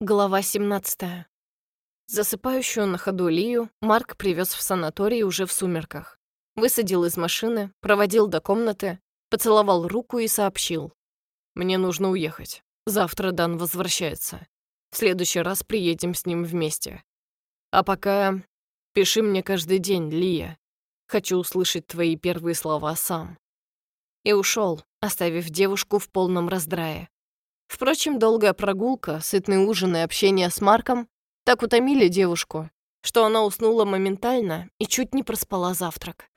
Глава 17. Засыпающую на ходу Лию Марк привез в санаторий уже в сумерках. Высадил из машины, проводил до комнаты, поцеловал руку и сообщил. «Мне нужно уехать. Завтра Дан возвращается. В следующий раз приедем с ним вместе. А пока пиши мне каждый день, Лия. Хочу услышать твои первые слова сам». И ушел, оставив девушку в полном раздрае. Впрочем, долгая прогулка, сытный ужин и общение с Марком так утомили девушку, что она уснула моментально и чуть не проспала завтрак.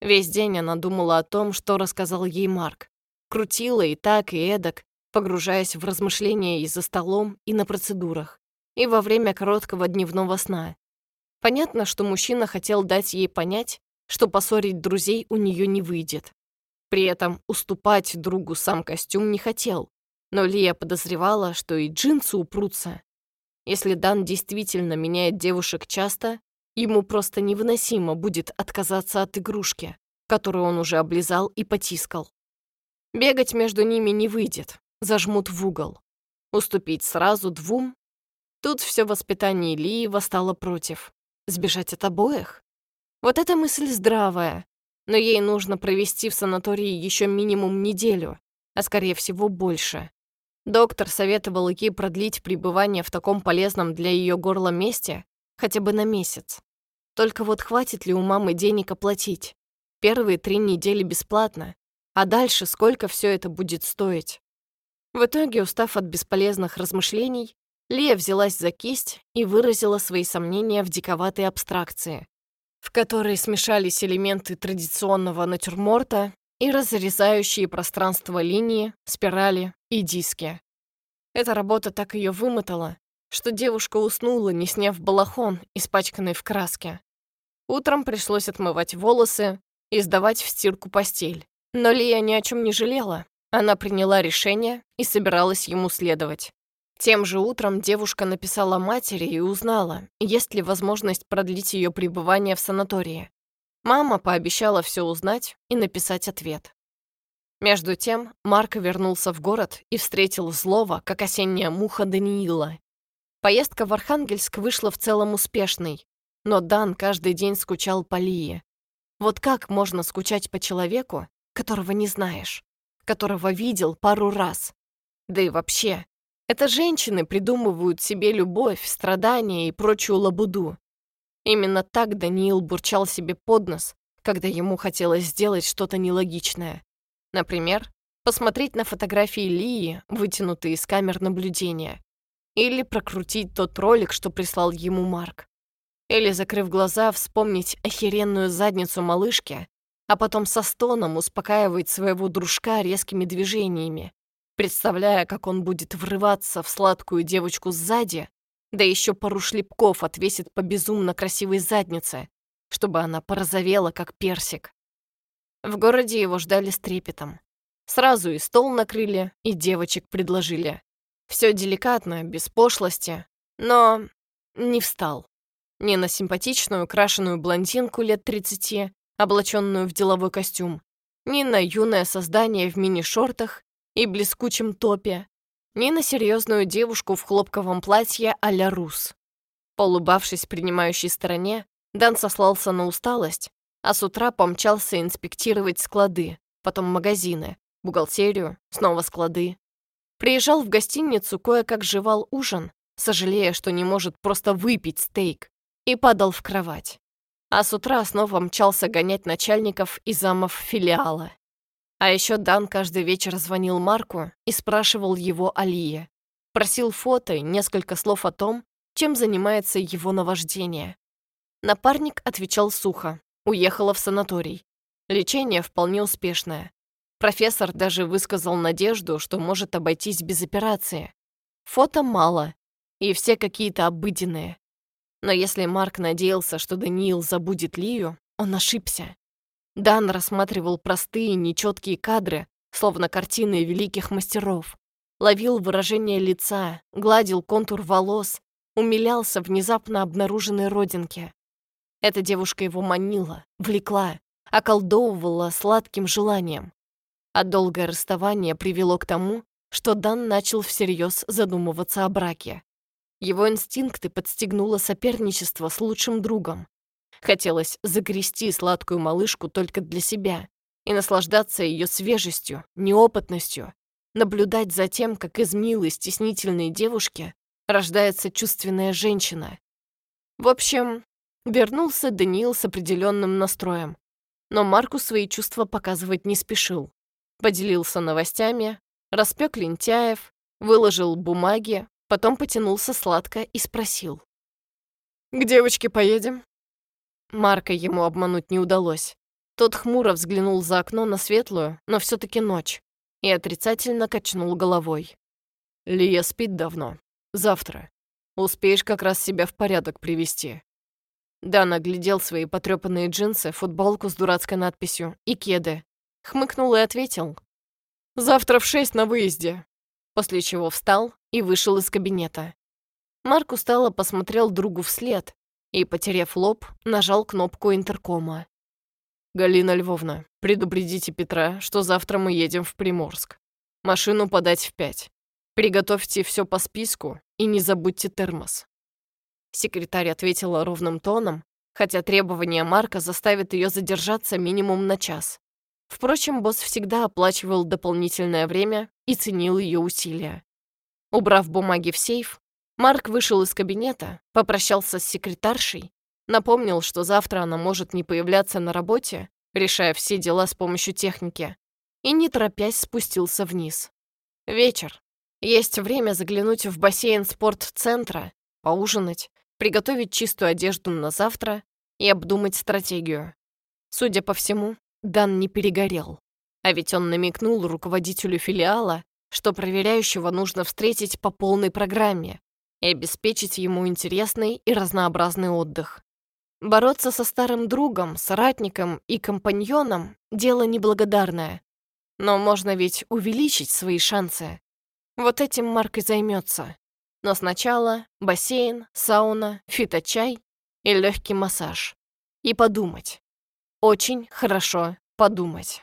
Весь день она думала о том, что рассказал ей Марк. Крутила и так, и эдак, погружаясь в размышления и за столом, и на процедурах, и во время короткого дневного сна. Понятно, что мужчина хотел дать ей понять, что поссорить друзей у нее не выйдет. При этом уступать другу сам костюм не хотел, но Лия подозревала, что и джинсы упрутся. Если Дан действительно меняет девушек часто, ему просто невыносимо будет отказаться от игрушки, которую он уже облизал и потискал. Бегать между ними не выйдет, зажмут в угол. Уступить сразу двум? Тут все воспитание Лии восстало против. Сбежать от обоих? Вот эта мысль здравая, но ей нужно провести в санатории еще минимум неделю, а скорее всего больше. Доктор советовал ей продлить пребывание в таком полезном для ее горла месте хотя бы на месяц. Только вот хватит ли у мамы денег оплатить? Первые три недели бесплатно, а дальше сколько все это будет стоить? В итоге, устав от бесполезных размышлений, Лия взялась за кисть и выразила свои сомнения в диковатой абстракции, в которой смешались элементы традиционного натюрморта и разрезающие пространство линии, спирали и диски. Эта работа так ее вымотала, что девушка уснула, не сняв балахон, испачканный в краске. Утром пришлось отмывать волосы и сдавать в стирку постель. Но Лия ни о чем не жалела. Она приняла решение и собиралась ему следовать. Тем же утром девушка написала матери и узнала, есть ли возможность продлить ее пребывание в санатории. Мама пообещала все узнать и написать ответ. Между тем Марко вернулся в город и встретил злого, как осенняя муха Даниила. Поездка в Архангельск вышла в целом успешной, но Дан каждый день скучал по Лии. Вот как можно скучать по человеку, которого не знаешь, которого видел пару раз? Да и вообще, это женщины придумывают себе любовь, страдания и прочую лабуду. Именно так Даниил бурчал себе под нос, когда ему хотелось сделать что-то нелогичное. Например, посмотреть на фотографии Лии, вытянутые из камер наблюдения. Или прокрутить тот ролик, что прислал ему Марк. Или, закрыв глаза, вспомнить охеренную задницу малышки, а потом со стоном успокаивать своего дружка резкими движениями, представляя, как он будет врываться в сладкую девочку сзади, да еще пару шлепков отвесит по безумно красивой заднице, чтобы она порозовела, как персик. В городе его ждали с трепетом. Сразу и стол накрыли, и девочек предложили. Все деликатно, без пошлости, но не встал. Не на симпатичную, крашеную блондинку лет 30, облаченную в деловой костюм, ни на юное создание в мини-шортах и блескучем топе, ни на серьезную девушку в хлопковом платье а-ля рус. Полубавшись принимающей стороне, Дан сослался на усталость, а с утра помчался инспектировать склады, потом магазины, бухгалтерию, снова склады. Приезжал в гостиницу, кое-как жевал ужин, сожалея, что не может просто выпить стейк, и падал в кровать. А с утра снова мчался гонять начальников и замов филиала. А еще Дан каждый вечер звонил Марку и спрашивал его о Лие. Просил фото и несколько слов о том, чем занимается его наваждение. Напарник отвечал сухо. Уехала в санаторий. Лечение вполне успешное. Профессор даже высказал надежду, что может обойтись без операции. Фото мало, и все какие-то обыденные. Но если Марк надеялся, что Даниил забудет Лию, он ошибся. Дан рассматривал простые, нечеткие кадры, словно картины великих мастеров. Ловил выражение лица, гладил контур волос, умилялся внезапно обнаруженной родинке. Эта девушка его манила, влекла, околдовывала сладким желанием. А долгое расставание привело к тому, что Дан начал всерьез задумываться о браке. Его инстинкты подстегнуло соперничество с лучшим другом. Хотелось загрести сладкую малышку только для себя и наслаждаться ее свежестью, неопытностью, наблюдать за тем, как из милой, стеснительной девушки рождается чувственная женщина. В общем, вернулся Даниил с определенным настроем, но Марку свои чувства показывать не спешил. Поделился новостями, распек лентяев, выложил бумаги, потом потянулся сладко и спросил. «К девочке поедем?» Марка ему обмануть не удалось. Тот хмуро взглянул за окно на светлую, но все таки ночь, и отрицательно качнул головой. «Лия спит давно. Завтра. Успеешь как раз себя в порядок привести. Дан оглядел свои потрёпанные джинсы, футболку с дурацкой надписью и кеды. Хмыкнул и ответил. «Завтра в шесть на выезде». После чего встал и вышел из кабинета. Марк устало посмотрел другу вслед и, потеряв лоб, нажал кнопку интеркома. «Галина Львовна, предупредите Петра, что завтра мы едем в Приморск. Машину подать в пять. Приготовьте все по списку и не забудьте термос». Секретарь ответила ровным тоном, хотя требование Марка заставит ее задержаться минимум на час. Впрочем, босс всегда оплачивал дополнительное время и ценил ее усилия. Убрав бумаги в сейф, Марк вышел из кабинета, попрощался с секретаршей Напомнил, что завтра она может не появляться на работе, решая все дела с помощью техники, и, не торопясь, спустился вниз. Вечер. Есть время заглянуть в бассейн спортцентра, поужинать, приготовить чистую одежду на завтра и обдумать стратегию. Судя по всему, Дан не перегорел. А ведь он намекнул руководителю филиала, что проверяющего нужно встретить по полной программе и обеспечить ему интересный и разнообразный отдых. Бороться со старым другом, соратником и компаньоном — дело неблагодарное. Но можно ведь увеличить свои шансы. Вот этим Марк и займется. Но сначала бассейн, сауна, фиточай и легкий массаж. И подумать. Очень хорошо подумать.